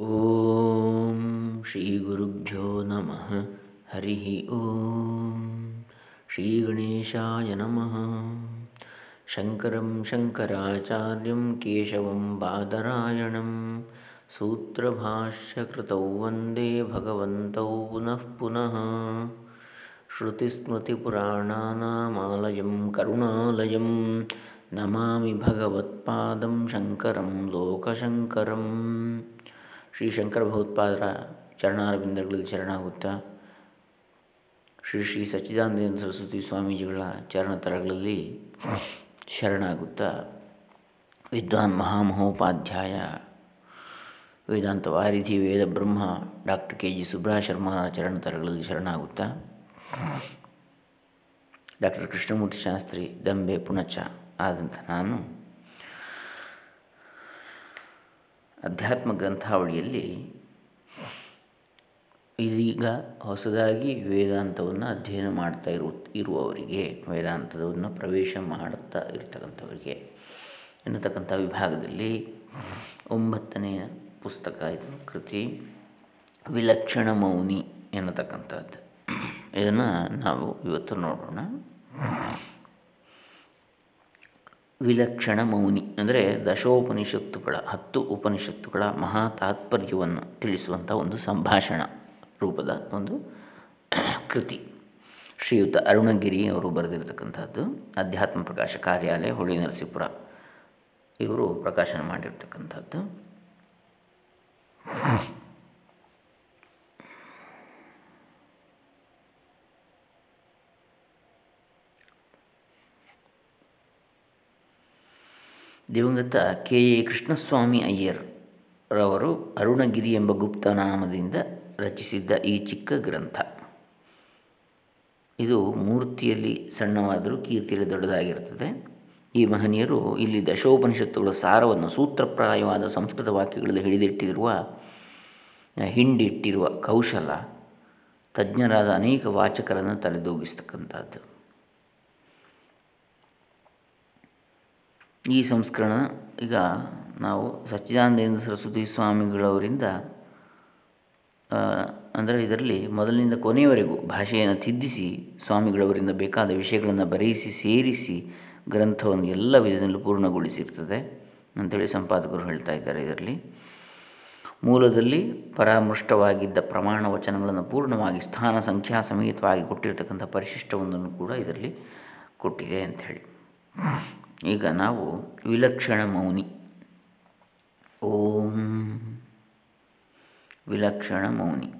ॐ श्रीगुरुभ्यो नमः। हरिः ॐ। श्रीगणेशाय नमः। शङ्करं शङ्कराचार्यं केशवं बादरायणं। सूत्रभाष्यकृतौ वन्दे भगवन्तौ पुनः पुनः। श्रुतिस्मृतिपुराणानामालयं करुणालयं। नमामि भगवत्पादं शङ्करं लोकशङ्करम्। ಶ್ರೀ ಶಂಕರ ಭಗವತ್ಪಾದರ ಚರಣಾರವಿಂದಗಳಲ್ಲಿ ಶರಣಾಗುತ್ತಾ, ಶ್ರೀ ಶ್ರೀ ಸಚ್ಚಿದಾನಂದ ಸರಸ್ವತಿ ಸ್ವಾಮೀಜಿಗಳ ಚರಣತರಗಳಲ್ಲಿ ಶರಣಾಗುತ್ತಾ, ವಿದ್ವಾನ್ ಮಹಾಮಹೋಪಾಧ್ಯಾಯ, ವೇದಾಂತ ವಾರಿಧಿ, ವೇದ ಬ್ರಹ್ಮ, ಡಾಕ್ಟರ್ ಕೆ ಜಿ ಸುಬ್ರಹ ಶರ್ಮರ ಚರಣತರಗಳಲ್ಲಿ ಶರಣಾಗುತ್ತಾ, ಡಾಕ್ಟರ್ ಕೃಷ್ಣಮೂರ್ತಿ ಶಾಸ್ತ್ರಿ ದಂಬೆ ಪುಣಚ ಆದಂಥ ನಾನು ಅಧ್ಯಾತ್ಮ ಗ್ರಂಥಾವಳಿಯಲ್ಲಿ ಇದೀಗ ಹೊಸದಾಗಿ ವೇದಾಂತವನ್ನು ಅಧ್ಯಯನ ಮಾಡ್ತಾ ಇರು, ಇರುವವರಿಗೆ ವೇದಾಂತವನ್ನು ಪ್ರವೇಶ ಮಾಡುತ್ತಾ ಇರತಕ್ಕಂಥವರಿಗೆ ಎನ್ನತಕ್ಕಂಥ ವಿಭಾಗದಲ್ಲಿ ಒಂಬತ್ತನೆಯ ಪುಸ್ತಕ ಇದು, ಕೃತಿ ವಿಲಕ್ಷಣ ಮೌನಿ ಎನ್ನತಕ್ಕಂಥದ್ದು. ಇದನ್ನು ನಾವು ಇವತ್ತು ನೋಡೋಣ. ವಿಲಕ್ಷಣ ಮೌನಿ ಅಂದರೆ ದಶೋಪನಿಷತ್ತುಗಳ, ಹತ್ತು ಉಪನಿಷತ್ತುಗಳ ಮಹಾ ತಾತ್ಪರ್ಯವನ್ನು ತಿಳಿಸುವಂಥ ಒಂದು ಸಂಭಾಷಣ ರೂಪದ ಒಂದು ಕೃತಿ. ಶ್ರೀಯುತ ಅರುಣಗಿರಿ ಅವರು ಬರೆದಿರತಕ್ಕಂಥದ್ದು, ಅಧ್ಯಾತ್ಮ ಪ್ರಕಾಶ ಕಾರ್ಯಾಲಯ, ಹೊಳಿ ನರಸೀಪುರ. ಇವರು ಪ್ರಕಾಶನ ಮಾಡಿರ್ತಕ್ಕಂಥದ್ದು. ದಿವಂಗತ ಕೆ ಎ ಕೃಷ್ಣಸ್ವಾಮಿ ಅಯ್ಯರ್ ರವರು ಅರುಣಗಿರಿ ಎಂಬ ಗುಪ್ತನಾಮದಿಂದ ರಚಿಸಿದ್ದ ಈ ಚಿಕ್ಕ ಗ್ರಂಥ. ಇದು ಮೂರ್ತಿಯಲ್ಲಿ ಸಣ್ಣವಾದರೂ ಕೀರ್ತಿಯಲ್ಲಿ ದೊಡ್ಡದಾಗಿರ್ತದೆ. ಈ ಮಹನೀಯರು ಇಲ್ಲಿ ದಶೋಪನಿಷತ್ತುಗಳ ಸಾರವನ್ನು ಸೂತ್ರಪ್ರಾಯವಾದ ಸಂಸ್ಕೃತ ವಾಕ್ಯಗಳಲ್ಲಿ ಹಿಡಿದಿಟ್ಟಿರುವ, ಹಿಂಡಿಟ್ಟಿರುವ ಕೌಶಲ ತಜ್ಞರಾದ ಅನೇಕ ವಾಚಕರನ್ನು ತಲೆದೂಗಿಸ್ತಕ್ಕಂಥದ್ದು. ಈ ಸಂಸ್ಕರಣ ಈಗ ನಾವು ಸಚ್ಚಿದಾನಂದೇಂದ್ರ ಸರಸ್ವತಿ ಸ್ವಾಮಿಗಳವರಿಂದ ಅಂದರೆ ಇದರಲ್ಲಿ ಮೊದಲಿನಿಂದ ಕೊನೆಯವರೆಗೂ ಭಾಷೆಯನ್ನು ತಿದ್ದಿಸಿ ಸ್ವಾಮಿಗಳವರಿಂದ ಬೇಕಾದ ವಿಷಯಗಳನ್ನು ಬರೆಯಿಸಿ, ಸೇರಿಸಿ ಗ್ರಂಥವನ್ನು ಎಲ್ಲ ವಿಧದಲ್ಲೂ ಪೂರ್ಣಗೊಳಿಸಿರ್ತದೆ ಅಂಥೇಳಿ ಸಂಪಾದಕರು ಹೇಳ್ತಾ ಇದ್ದಾರೆ ಇದರಲ್ಲಿ. ಮೂಲದಲ್ಲಿ ಪರಾಮೃಷ್ಟವಾಗಿದ್ದ ಪ್ರಮಾಣ ವಚನಗಳನ್ನು ಪೂರ್ಣವಾಗಿ ಸ್ಥಾನ ಸಂಖ್ಯಾ ಸಮೇತವಾಗಿ ಕೊಟ್ಟಿರ್ತಕ್ಕಂಥ ಪರಿಶಿಷ್ಟವೊಂದನ್ನು ಕೂಡ ಇದರಲ್ಲಿ ಕೊಟ್ಟಿದೆ ಅಂಥೇಳಿ. ಈಗ ನಾವು ವಿಲಕ್ಷಣ ಮೌನಿ. ಓಂ ವಿಲಕ್ಷಣ ಮೌನಿ.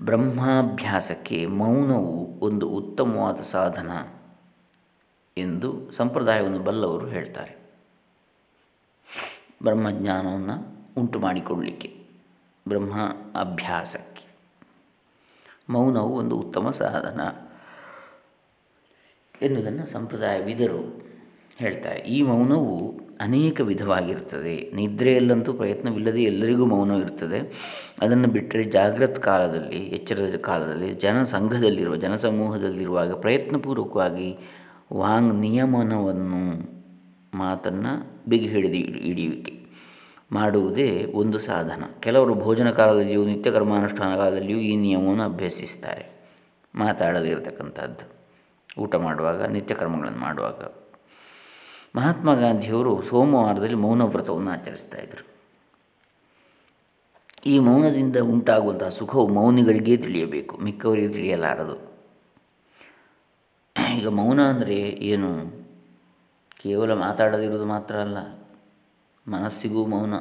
ಬ್ರಹ್ಮಾಭ್ಯಾಸಕ್ಕೆ ಮೌನವು ಒಂದು ಉತ್ತಮವಾದ ಸಾಧನ ಎಂದು ಸಂಪ್ರದಾಯವನ್ನು ಬಲ್ಲವರು ಹೇಳ್ತಾರೆ. ಬ್ರಹ್ಮಜ್ಞಾನವನ್ನು ಉಂಟು ಮಾಡಿಕೊಳ್ಳಲಿಕ್ಕೆ ಬ್ರಹ್ಮ ಅಭ್ಯಾಸಕ್ಕೆ ಮೌನವು ಒಂದು ಉತ್ತಮ ಸಾಧನ ಎನ್ನುವುದನ್ನು ಸಂಪ್ರದಾಯವಿದರು. ಹೇಳ್ತಾರೆ. ಈ ಮೌನವು ಅನೇಕ ವಿಧವಾಗಿರ್ತದೆ. ನಿದ್ರೆಯಲ್ಲಂತೂ ಪ್ರಯತ್ನವಿಲ್ಲದೆ ಎಲ್ಲರಿಗೂ ಮೌನ ಇರ್ತದೆ. ಅದನ್ನು ಬಿಟ್ಟರೆ ಜಾಗೃತ ಕಾಲದಲ್ಲಿ, ಎಚ್ಚರದ ಕಾಲದಲ್ಲಿ, ಜನಸಂಘದಲ್ಲಿರುವ, ಜನಸಮೂಹದಲ್ಲಿರುವಾಗ ಪ್ರಯತ್ನಪೂರ್ವಕವಾಗಿ ವಾಂಗ್ ನಿಯಮನವನ್ನು ಮಾತನ್ನು ಬಿಗಿ ಹಿಡಿದು ಹಿಡಿಯುವಿಕೆ ಮಾಡುವುದೇ ಒಂದು ಸಾಧನ. ಕೆಲವರು ಭೋಜನ ಕಾಲದಲ್ಲಿಯೂ ನಿತ್ಯ ಕರ್ಮಾನುಷ್ಠಾನ ಕಾಲದಲ್ಲಿಯೂ ಈ ನಿಯಮವನ್ನು ಅಭ್ಯಸಿಸ್ತಾರೆ. ಮಾತಾಡದೇ ಇರತಕ್ಕಂಥದ್ದು. ಊಟ ಮಾಡುವಾಗ ನಿತ್ಯ ಕರ್ಮಗಳನ್ನು ಮಾಡುವಾಗ. ಮಹಾತ್ಮ ಗಾಂಧಿಯವರು ಸೋಮವಾರದಲ್ಲಿ ಮೌನ ವ್ರತವನ್ನು ಆಚರಿಸ್ತಾ ಇದ್ದರು. ಈ ಮೌನದಿಂದ ಉಂಟಾಗುವಂತಹ ಸುಖವು ಮೌನಿಗಳಿಗೆ ತಿಳಿಯಬೇಕು, ಮಿಕ್ಕವರಿಗೆ ತಿಳಿಯಲಾರದು. ಈಗ ಮೌನ ಅಂದರೆ ಏನು? ಕೇವಲ ಮಾತಾಡದಿರುವುದು ಮಾತ್ರ ಅಲ್ಲ, ಮನಸ್ಸಿಗೂ ಮೌನ.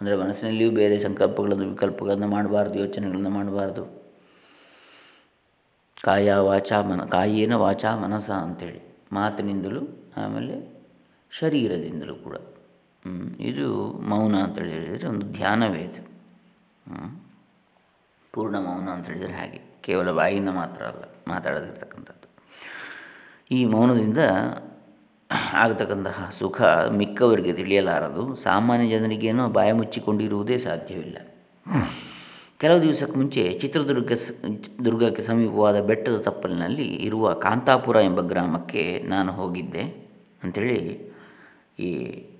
ಅಂದರೆ ಮನಸ್ಸಿನಲ್ಲಿಯೂ ಬೇರೆ ಸಂಕಲ್ಪಗಳನ್ನು, ವಿಕಲ್ಪಗಳನ್ನು ಮಾಡಬಾರ್ದು, ಯೋಚನೆಗಳನ್ನು ಮಾಡಬಾರ್ದು. ಕಾಯ ವಾಚ ಮನ, ಕಾಯೇನ ವಾಚ ಮನಸ ಅಂಥೇಳಿ ಮಾತಿನಿಂದಲೂ ಆಮೇಲೆ ಶರೀರದಿಂದಲೂ ಕೂಡ. ಇದು ಮೌನ ಅಂತೇಳಿ ಹೇಳಿದರೆ ಒಂದು ಧ್ಯಾನವೇ ಇದು. ಪೂರ್ಣ ಮೌನ ಅಂತ ಹೇಳಿದರೆ ಹಾಗೆ, ಕೇವಲ ಬಾಯಿಂದ ಮಾತ್ರ ಅಲ್ಲ, ಮಾತಾಡೋದಿರ್ತಕ್ಕಂಥದ್ದು. ಈ ಮೌನದಿಂದ ಆಗತಕ್ಕಂತಹ ಸುಖ ಮಿಕ್ಕವರಿಗೆ ತಿಳಿಯಲಾರದು. ಸಾಮಾನ್ಯ ಜನರಿಗೇನೋ ಬಾಯ ಮುಚ್ಚಿಕೊಂಡಿರುವುದೇ ಸಾಧ್ಯವಿಲ್ಲ. ಕೆಲವು ದಿವಸಕ್ಕೆ ಮುಂಚೆ ಚಿತ್ರದುರ್ಗ ದುರ್ಗಕ್ಕೆ ಸಮೀಪವಾದ ಬೆಟ್ಟದ ತಪ್ಪಲಿನಲ್ಲಿ ಇರುವ ಕಾಂತಾಪುರ ಎಂಬ ಗ್ರಾಮಕ್ಕೆ ನಾನು ಹೋಗಿದ್ದೆ ಅಂಥೇಳಿ ಈ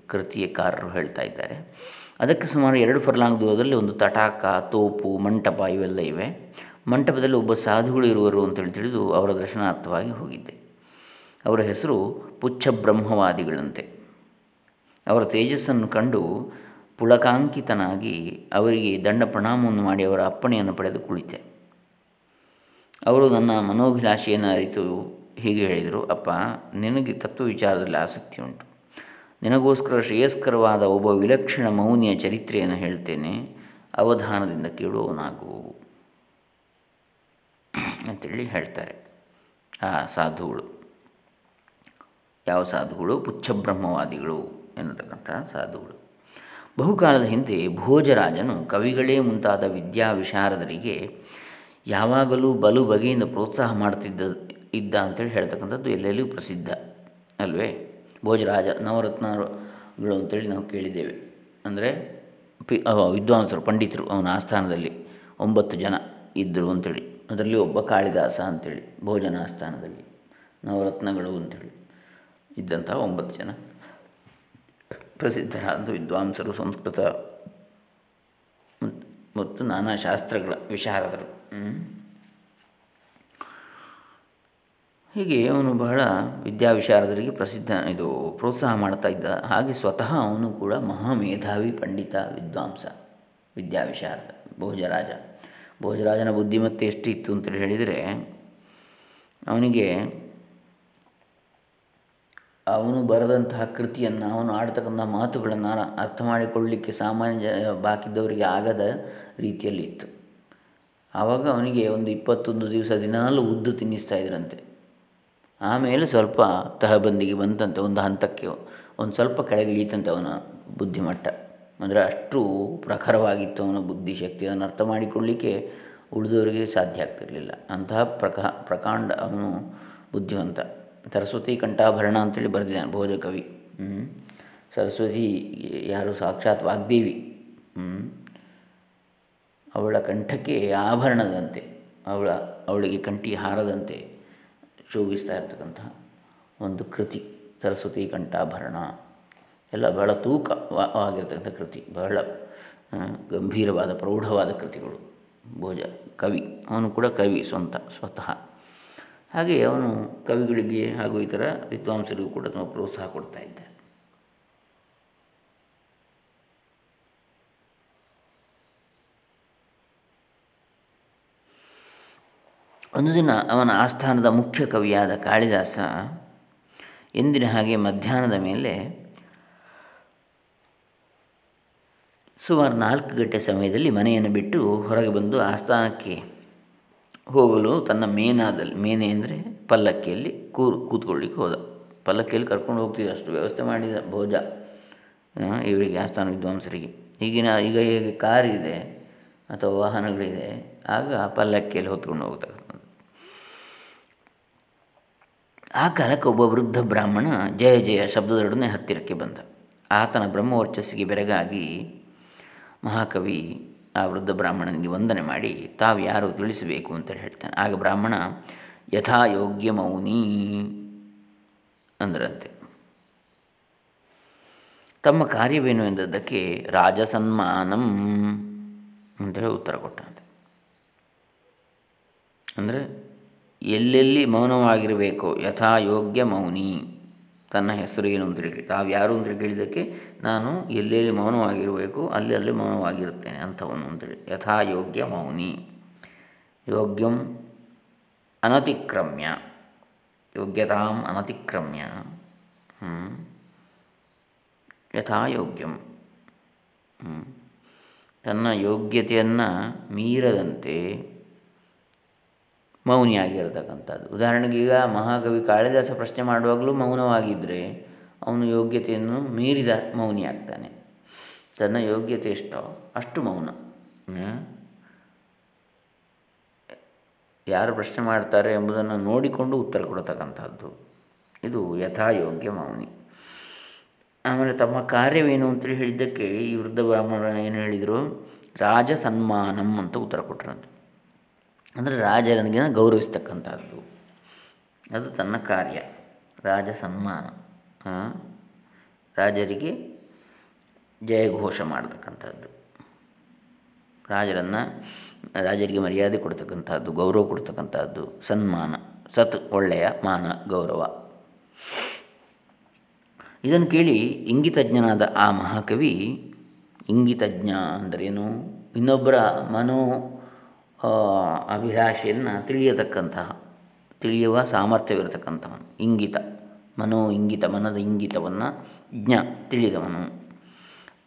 ಕೃತಿಯಕಾರರು ಹೇಳ್ತಾ ಇದ್ದಾರೆ. ಅದಕ್ಕೆ ಸುಮಾರು ಎರಡು ಫರ್ಲಾಂಗ್ ದೂರದಲ್ಲಿ ಒಂದು ತಟಾಕ, ತೋಪು, ಮಂಟಪ ಇವೆಲ್ಲ ಇವೆ. ಮಂಟಪದಲ್ಲಿ ಒಬ್ಬ ಸಾಧುಗಳು ಇರುವರು ಅಂತೇಳಿ ತಿಳಿದು ಅವರ ದರ್ಶನಾರ್ಥವಾಗಿ ಹೋಗಿದ್ದೆ. ಅವರ ಹೆಸರು ಪುಚ್ಛ ಬ್ರಹ್ಮವಾದಿಗಳಂತೆ ಅವರ ತೇಜಸ್ಸನ್ನು ಕಂಡು ಪುಳಕಾಂಕಿತನಾಗಿ ಅವರಿಗೆ ದಂಡ ಪ್ರಣಾಮವನ್ನು ಮಾಡಿ ಅವರ ಅಪ್ಪಣೆಯನ್ನು ಪಡೆದು ಕುಳಿತೆ. ಅವರು ನನ್ನ ಮನೋಭಿಲಾಷೆಯನ್ನು ಅರಿತು ಹೀಗೆ ಹೇಳಿದರು, ಅಪ್ಪ, ನಿನಗೆ ತತ್ವ ವಿಚಾರದಲ್ಲಿ ಆಸಕ್ತಿ ಉಂಟು. ನಿನಗೋಸ್ಕರ ಶ್ರೇಯಸ್ಕರವಾದ ಒಬ್ಬ ವಿಲಕ್ಷಣ ಮೌನಿಯ ಚರಿತ್ರೆಯನ್ನು ಹೇಳ್ತೇನೆ. ಅವಧಾನದಿಂದ ಕೇಳುವನಾಗು ಅಂತೇಳಿ ಹೇಳ್ತಾರೆ. ಆ ಸಾಧುಗಳು. ಯಾವ ಸಾಧುಗಳು? ಪುಚ್ಛಬ್ರಹ್ಮವಾದಿಗಳು ಎನ್ನತಕ್ಕಂಥ ಸಾಧುಗಳು. ಬಹುಕಾಲದ ಹಿಂದೆ ಭೋಜರಾಜನು ಕವಿಗಳೇ ಮುಂತಾದ ವಿದ್ಯಾ ವಿಶಾರದರಿಗೆ ಯಾವಾಗಲೂ ಬಲು ಬಗೆಯಿಂದ ಪ್ರೋತ್ಸಾಹ ಮಾಡ್ತಿದ್ದ ಇದ್ದ ಅಂತೇಳಿ ಹೇಳ್ತಕ್ಕಂಥದ್ದು ಎಲ್ಲೆಲ್ಲೂ ಪ್ರಸಿದ್ಧ, ಅಲ್ವೇ? ಭೋಜರಾಜ ನವರತ್ನಗಳು ಅಂತೇಳಿ ನಾವು ಕೇಳಿದ್ದೇವೆ. ಅಂದರೆ ಪಿ ವಿದ್ವಾಂಸರು, ಪಂಡಿತರು ಅವನ ಆಸ್ಥಾನದಲ್ಲಿ ಒಂಬತ್ತು ಜನ ಇದ್ದರು ಅಂಥೇಳಿ ಅದರಲ್ಲಿ ಒಬ್ಬ ಕಾಳಿದಾಸ ಅಂಥೇಳಿ ಭೋಜನ ಆಸ್ಥಾನದಲ್ಲಿ ನವರತ್ನಗಳು ಅಂಥೇಳಿ ಇದ್ದಂಥ ಒಂಬತ್ತು ಜನ. ಪ್ರಸಿದ್ಧರಾದ ವಿದ್ವಾಂಸರು ಸಂಸ್ಕೃತ ಮತ್ತು ನಾನಾ ಶಾಸ್ತ್ರಗಳ ವಿಶಾರದರು. ಹೀಗೆ ಅವನು ಬಹಳ ವಿದ್ಯಾವಿಶಾರದರಿಗೆ ಪ್ರಸಿದ್ಧ, ಇದು ಪ್ರೋತ್ಸಾಹ ಮಾಡ್ತಾ ಇದ್ದ. ಹಾಗೆ ಸ್ವತಃ ಅವನು ಕೂಡ ಮಹಾಮೇಧಾವಿ ಪಂಡಿತ, ವಿದ್ವಾಂಸ, ವಿದ್ಯಾವಿಶಾರದ, ಭೋಜರಾಜ. ಭೋಜರಾಜನ ಬುದ್ಧಿಮತ್ತೆ ಎಷ್ಟಿತ್ತು ಅಂತೇಳಿ ಹೇಳಿದರೆ, ಅವನಿಗೆ ಅವನು ಬರೆದಂತಹ ಕೃತಿಯನ್ನು, ಅವನು ಆಡ್ತಕ್ಕಂಥ ಮಾತುಗಳನ್ನು ಅರ್ಥ ಮಾಡಿಕೊಳ್ಳಲಿಕ್ಕೆ ಸಾಮಾನ್ಯ ಬಾಕಿದ್ದವರಿಗೆ ಆಗದ ರೀತಿಯಲ್ಲಿ ಇತ್ತು. ಆವಾಗ ಅವನಿಗೆ ಒಂದು ಇಪ್ಪತ್ತೊಂದು ದಿವಸ ದಿನಾಲು ಉದ್ದು ತಿನ್ನಿಸ್ತಾ ಇದ್ರಂತೆ. ಆಮೇಲೆ ಸ್ವಲ್ಪ ತಹಬಂದಿಗೆ ಬಂತಂತೆ, ಒಂದು ಹಂತಕ್ಕೆ ಒಂದು ಸ್ವಲ್ಪ ಕೆಳಗೆ ಇಳೀತಂತೆ ಅವನ ಬುದ್ಧಿಮಟ್ಟ. ಅಂದರೆ ಅಷ್ಟು ಪ್ರಖರವಾಗಿತ್ತು ಅವನ ಬುದ್ಧಿಶಕ್ತಿ. ಅದನ್ನು ಅರ್ಥ ಮಾಡಿಕೊಳ್ಳಲಿಕ್ಕೆ ಉಳಿದವರಿಗೆ ಸಾಧ್ಯ ಆಗ್ತಿರಲಿಲ್ಲ. ಅಂತಹ ಪ್ರಕಾ, ಪ್ರಕಾಂಡ ಅವನು ಬುದ್ಧಿವಂತ. ಸರಸ್ವತಿ ಕಂಠಾಭರಣ ಅಂತೇಳಿ ಬರೆದಿದ್ದಾನೆ ಭೋಜ ಕವಿ. ಸರಸ್ವತಿ ಯಾರು ಸಾಕ್ಷಾತ್ ವಾಗ್ದೇವಿ. ಅವಳ ಕಂಠಕ್ಕೆ ಆಭರಣದಂತೆ, ಅವಳ, ಅವಳಿಗೆ ಕಂಠಿ ಹಾರದಂತೆ ಶೋಭಿಸ್ತಾ ಇರ್ತಕ್ಕಂತಹ ಒಂದು ಕೃತಿ, ಸರಸ್ವತಿ ಕಂಠಾಭರಣ. ಎಲ್ಲ ಬಹಳ ತೂಕವಾಗಿರ್ತಕ್ಕಂಥ ಕೃತಿ, ಬಹಳ ಗಂಭೀರವಾದ, ಪ್ರೌಢವಾದ ಕೃತಿಗಳು ಭೋಜ ಕವಿ. ಅವನು ಕೂಡ ಕವಿ ಸ್ವಂತ, ಸ್ವತಃ. ಹಾಗೆ ಅವನು ಕವಿಗಳಿಗೆ ಹಾಗೂ ಇತರ ವಿದ್ವಾಂಸರಿಗೂ ಕೂಡ ತುಂಬ ಪ್ರೋತ್ಸಾಹ ಕೊಡ್ತಾ ಇದ್ದ. ಒಂದು ದಿನ ಅವನ ಆಸ್ಥಾನದ ಮುಖ್ಯ ಕವಿಯಾದ ಕಾಳಿದಾಸ ಎಂದಿನ ಹಾಗೆ ಮಧ್ಯಾಹ್ನದ ಮೇಲೆ ಸುಮಾರು ನಾಲ್ಕು ಗಂಟೆ ಸಮಯದಲ್ಲಿ ಮನೆಯನ್ನು ಬಿಟ್ಟು ಹೊರಗೆ ಬಂದು ಆಸ್ಥಾನಕ್ಕೆ ಹೋಗಲು ತನ್ನ ಮೇನಾದಲ್ಲಿ, ಮೇನೆ ಅಂದರೆ ಪಲ್ಲಕ್ಕಿಯಲ್ಲಿ ಕೂರು, ಕೂತ್ಕೊಳ್ಳಿಕ್ಕೆ ಹೋದ. ಪಲ್ಲಕ್ಕಿಯಲ್ಲಿ ಕರ್ಕೊಂಡು ಹೋಗ್ತಿದ್ದ ಅಷ್ಟು ವ್ಯವಸ್ಥೆ ಮಾಡಿದ ಭೋಜ. ಇವರಿಗೆ ಆಸ್ಥಾನ ವಿದ್ವಾಂಸರಿಗೆ. ಈಗಿನ, ಈಗ ಹೇಗೆ ಕಾರಿದೆ ಅಥವಾ ವಾಹನಗಳಿದೆ, ಆಗ ಪಲ್ಲಕ್ಕಿಯಲ್ಲಿ ಹೊತ್ಕೊಂಡು ಹೋಗ್ತಾರೆ ಆ ಕಾಲಕ್ಕೆ ಒಬ್ಬ ವೃದ್ಧ ಬ್ರಾಹ್ಮಣ ಜಯ ಜಯ ಶಬ್ದದೊಡನೆ ಹತ್ತಿರಕ್ಕೆ ಬಂದ. ಆತನ ಬ್ರಹ್ಮವರ್ಚಸ್ಸಿಗೆ ಬೆರಗಾಗಿ ಮಹಾಕವಿ ಆ ವೃದ್ಧ ಬ್ರಾಹ್ಮಣನಿಗೆ ವಂದನೆ ಮಾಡಿ, ತಾವು ಯಾರು ತಿಳಿಸಬೇಕು ಅಂತ ಹೇಳ್ತಾನೆ. ಆಗ ಬ್ರಾಹ್ಮಣ ಯಥಾಯೋಗ್ಯ ಮೌನಿ ಅಂದ್ರಂತೆ. ತಮ್ಮ ಕಾರ್ಯವೇನು ಎಂದದ್ದಕ್ಕೆ ರಾಜಸನ್ಮಾನಂ ಅಂತೇಳಿ ಉತ್ತರ ಕೊಟ್ಟಂತೆ. ಅಂದರೆ, ಎಲ್ಲೆಲ್ಲಿ ಮೌನವಾಗಿರಬೇಕು, ಯಥಾ ಯೋಗ್ಯ ಮೌನಿ ತನ್ನ ಹೆಸರು ಏನು ಅಂತ ಹೇಳಿ ತಾವು ಯಾರು ಅಂತೇಳಿ ಕೇಳಿದ್ದಕ್ಕೆ ನಾನು ಎಲ್ಲೆಲ್ಲಿ ಮೌನವಾಗಿರಬೇಕು ಅಲ್ಲಿ ಅಲ್ಲಿ ಮೌನವಾಗಿರುತ್ತೇನೆ ಅಂಥವನು ಅಂತೇಳಿ ಯಥಾ ಯೋಗ್ಯ ಮೌನಿ. ಯೋಗ್ಯಂ ಅನತಿಕ್ರಮ್ಯ. ಯೋಗ್ಯತಾಂ ಅನತಿಕ್ರಮ್ಯ. ಯಥಾ ಯೋಗ್ಯಂ. ತನ್ನ ಯೋಗ್ಯತೆಯನ್ನು ಮೀರದಂತೆ ಮೌನಿಯಾಗಿರತಕ್ಕಂಥದ್ದು. ಉದಾಹರಣೆಗೆ ಈಗ ಮಹಾಕವಿ ಕಾಳಿದಾಸ ಪ್ರಶ್ನೆ ಮಾಡುವಾಗಲೂ ಮೌನವಾಗಿದ್ದರೆ ಅವನು ಯೋಗ್ಯತೆಯನ್ನು ಮೀರಿದ ಮೌನಿ ಆಗ್ತಾನೆ ತನ್ನ ಯೋಗ್ಯತೆ ಎಷ್ಟೋ, ಅಷ್ಟು ಮೌನ. ಯಾರು ಪ್ರಶ್ನೆ ಮಾಡ್ತಾರೆ ಎಂಬುದನ್ನು ನೋಡಿಕೊಂಡು ಉತ್ತರ ಕೊಡತಕ್ಕಂಥದ್ದು. ಇದು ಯಥಾಯೋಗ್ಯ ಮೌನಿ. ಆಮೇಲೆ ತಮ್ಮ ಕಾರ್ಯವೇನು ಅಂತೇಳಿ ಹೇಳಿದ್ದಕ್ಕೆ ಈ ವೃದ್ಧ ಬ್ರಾಹ್ಮಣ ಏನು ಹೇಳಿದರು? ರಾಜ ಸನ್ಮಾನಂ ಅಂತ ಉತ್ತರ ಕೊಟ್ಟರಂತೆ ಅಂದರೆ ರಾಜನಿಗೆ ಗೌರವಿಸ್ತಕ್ಕಂಥದ್ದು. ಅದು ತನ್ನ ಕಾರ್ಯ. ರಾಜ ಸನ್ಮಾನ. ರಾಜರಿಗೆ ಜಯಘೋಷ ಮಾಡತಕ್ಕಂಥದ್ದು. ರಾಜರನ್ನು, ರಾಜರಿಗೆ ಮರ್ಯಾದೆ ಕೊಡ್ತಕ್ಕಂಥದ್ದು, ಗೌರವ ಕೊಡ್ತಕ್ಕಂಥದ್ದು, ಸನ್ಮಾನ. ಸತ್ ಒಳ್ಳೆಯ ಮಾನ ಗೌರವ. ಇದನ್ನು ಕೇಳಿ ಇಂಗಿತಜ್ಞನಾದ ಆ ಮಹಾಕವಿ, ಇಂಗಿತಜ್ಞ ಅಂದರೇನು? ಇನ್ನೊಬ್ಬರ ಮನೋ ಅಭಿಲಾಷೆಯನ್ನು ತಿಳಿಯತಕ್ಕಂತಹ, ತಿಳಿಯುವ ಸಾಮರ್ಥ್ಯವಿರತಕ್ಕಂಥವನು. ಇಂಗಿತ ಮನೋ ಇಂಗಿತ ಮನದ ಇಂಗಿತವನ್ನು ಜ್ಞ ತಿಳಿದವನು.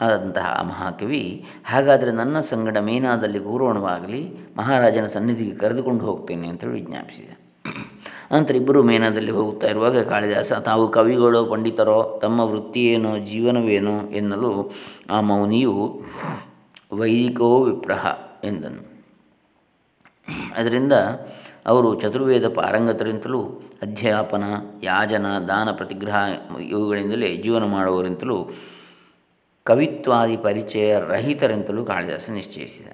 ಆದಂತಹ ಮಹಾಕವಿ, ಹಾಗಾದರೆ ನನ್ನ ಸಂಗಡ ಮೇನಾದಲ್ಲಿ ಗೌರವಣವಾಗಲಿ, ಮಹಾರಾಜನ ಸನ್ನಿಧಿಗೆ ಕರೆದುಕೊಂಡು ಹೋಗ್ತೇನೆ ಅಂತೇಳಿ ವಿಜ್ಞಾಪಿಸಿದ. ನಂತರ ಇಬ್ಬರು ಮೇನಾದಲ್ಲಿ ಹೋಗುತ್ತಾ ಇರುವಾಗ ಕಾಳಿದಾಸ, ತಾವು ಕವಿಗಳೋ, ಪಂಡಿತರೋ, ತಮ್ಮ ವೃತ್ತಿಯೇನೋ, ಜೀವನವೇನೋ ಎನ್ನಲು ಆ ಮೌನಿಯು ವೈದಿಕೋ ವಿಪ್ರಹ ಎಂದನು. ಅದರಿಂದ ಅವರು ಚತುರ್ವೇದ ಪಾರಂಗತರಿಂತಲೂ ಅಧ್ಯಾಪನ, ಯಾಜನ, ದಾನ ಪ್ರತಿಗ್ರಹ ಇವುಗಳಿಂದಲೇ ಜೀವನ ಮಾಡುವವರಿಂತಲೂ ಕವಿತ್ವಾದಿ ಪರಿಚಯ ರಹಿತರೆಂತಲೂ ಕಾಳಿದಾಸ ನಿಶ್ಚಯಿಸಿದ.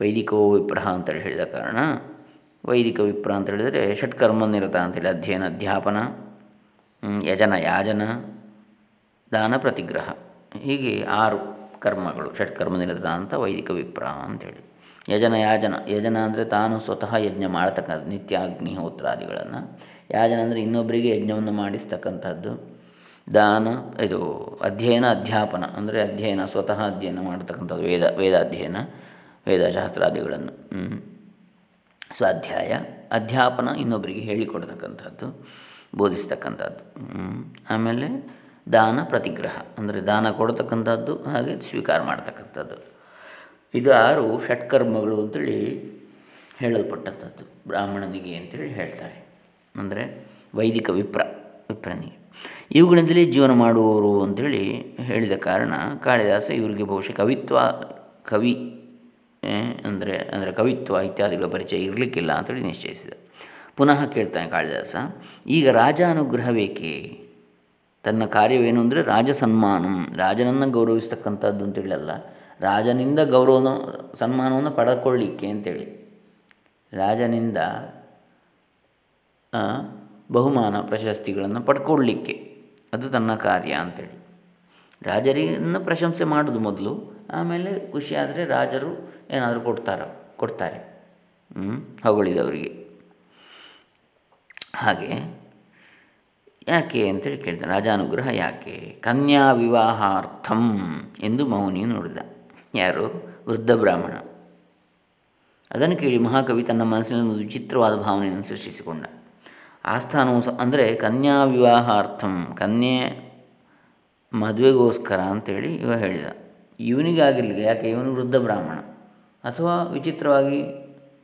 ವೈದಿಕೋ ವಿಪ್ರಹ ಅಂತೇಳಿ ಹೇಳಿದ ಕಾರಣ, ವೈದಿಕ ವಿಪ್ರ ಅಂತ ಹೇಳಿದರೆ ಷಟ್ಕರ್ಮ ನಿರತ ಅಂತೇಳಿ, ಅಧ್ಯಯನ, ಅಧ್ಯಾಪನ ಯಜನ, ಯಾಜನ, ದಾನ ಪ್ರತಿಗ್ರಹ. ಹೀಗೆ ಆರು ಕರ್ಮಗಳು ಷಟ್ಕರ್ಮ ನಿರತ ಅಂತ ವೈದಿಕ ವಿಪ್ರ ಅಂತೇಳಿ. ಯಜನ, ಯಾಜನ, ಯಜನ ಅಂದರೆ ತಾನು ಸ್ವತಃ ಯಜ್ಞ ಮಾಡತಕ್ಕಂಥ ನಿತ್ಯ ಅಗ್ನಿಹೋತ್ರಾದಿಗಳನ್ನು ಯಾಜನ ಅಂದರೆ ಇನ್ನೊಬ್ಬರಿಗೆ ಯಜ್ಞವನ್ನು ಮಾಡಿಸ್ತಕ್ಕಂಥದ್ದು. ದಾನ, ಇದು ಅಧ್ಯಯನ, ಅಧ್ಯಾಪನ ಅಂದರೆ ಅಧ್ಯಯನ, ಸ್ವತಃ ಅಧ್ಯಯನ ಮಾಡತಕ್ಕಂಥದ್ದು, ವೇದ, ವೇದಾಧ್ಯಯನ, ವೇದಶಾಸ್ತ್ರಾದಿಗಳನ್ನು. ಸ್ವಾಧ್ಯಾಯ, ಅಧ್ಯಾಪನ ಇನ್ನೊಬ್ಬರಿಗೆ ಹೇಳಿಕೊಡ್ತಕ್ಕಂಥದ್ದು, ಬೋಧಿಸ್ತಕ್ಕಂಥದ್ದು. ಆಮೇಲೆ ದಾನ ಪ್ರತಿಗ್ರಹ. ಅಂದರೆ ದಾನ ಕೊಡತಕ್ಕಂಥದ್ದು ಹಾಗೆ ಸ್ವೀಕಾರ ಮಾಡ್ತಕ್ಕಂಥದ್ದು. ಇದು ಆರು ಷಟ್ಕರ್ಮಗಳು ಅಂತೇಳಿ ಹೇಳಲ್ಪಟ್ಟಂಥದ್ದು. ಬ್ರಾಹ್ಮಣನಿಗೆ ಅಂತೇಳಿ ಹೇಳ್ತಾರೆ. ಅಂದರೆ ವೈದಿಕ ವಿಪ್ರ ವಿಪ್ರನಿಗೆ ಇವುಗಳಿಂದಲೇ ಜೀವನ ಮಾಡುವವರು ಅಂಥೇಳಿ ಹೇಳಿದ ಕಾರಣ ಕಾಳಿದಾಸ ಇವರಿಗೆ ಬಹುಶಃ ಕವಿತ್ವ, ಕವಿ ಅಂದರೆ ಅಂದರೆ ಕವಿತ್ವ ಇತ್ಯಾದಿಗಳ ಪರಿಚಯ ಇರಲಿಕ್ಕಿಲ್ಲ ಅಂತೇಳಿ ನಿಶ್ಚಯಿಸಿದ. ಪುನಃ ಕೇಳ್ತಾನೆ ಕಾಳಿದಾಸ, ಈಗ ರಾಜ ಅನುಗ್ರಹ ಬೇಕೇ ತನ್ನ ಕಾರ್ಯವೇನು ಅಂದರೆ ರಾಜ ಸನ್ಮಾನಂ. ರಾಜನನ್ನು ಗೌರವಿಸ್ತಕ್ಕಂಥದ್ದು ಅಂತೇಳಲ್ಲ ರಾಜನಿಂದ ಗೌರವ ಸನ್ಮಾನವನ್ನು ಪಡ್ಕೊಳ್ಳಿಕ್ಕೆ ಅಂತೇಳಿ ರಾಜನಿಂದ ಬಹುಮಾನ, ಪ್ರಶಸ್ತಿಗಳನ್ನು ಪಡ್ಕೊಳ್ಳಿಕ್ಕೆ ಅದು ತನ್ನ ಕಾರ್ಯ ಅಂತೇಳಿ ರಾಜರನ್ನು ಪ್ರಶಂಸೆ ಮಾಡೋದು ಮೊದಲು. ಆಮೇಲೆ ಖುಷಿಯಾದರೆ ರಾಜರು ಏನಾದರೂ ಕೊಡ್ತಾರೆ ಕೊಡ್ತಾರೆ. ಹೊಗಳಿದವರಿಗೆ. ಹಾಗೆ ಯಾಕೆ ಅಂತೇಳಿ ಕೇಳಿದ ರಾಜಾನುಗ್ರಹ ಯಾಕೆ? ಕನ್ಯಾ ವಿವಾಹಾರ್ಥಂ ಎಂದು ಮೌನಿಯು ನೋಡಿದ. ಯಾರು? ವೃದ್ಧ ಬ್ರಾಹ್ಮಣ. ಅದನ್ನು ಕೇಳಿ ಮಹಾಕವಿ ತನ್ನ ಮನಸ್ಸಿನಲ್ಲಿ ಒಂದು ವಿಚಿತ್ರವಾದ ಭಾವನೆಯನ್ನು ಸೃಷ್ಟಿಸಿಕೊಂಡ. ಆಸ್ಥಾನವು ಸ, ಅಂದರೆ ಕನ್ಯಾ ವಿವಾಹಾರ್ಥಂ, ಕನ್ಯೆ ಮದುವೆಗೋಸ್ಕರ ಅಂತೇಳಿ ಇವ ಹೇಳಿದ. ಇವನಿಗಾಗಿರಲಿ ಯಾಕೆ? ಇವನು ವೃದ್ಧ ಬ್ರಾಹ್ಮಣ. ಅಥವಾ ವಿಚಿತ್ರವಾಗಿ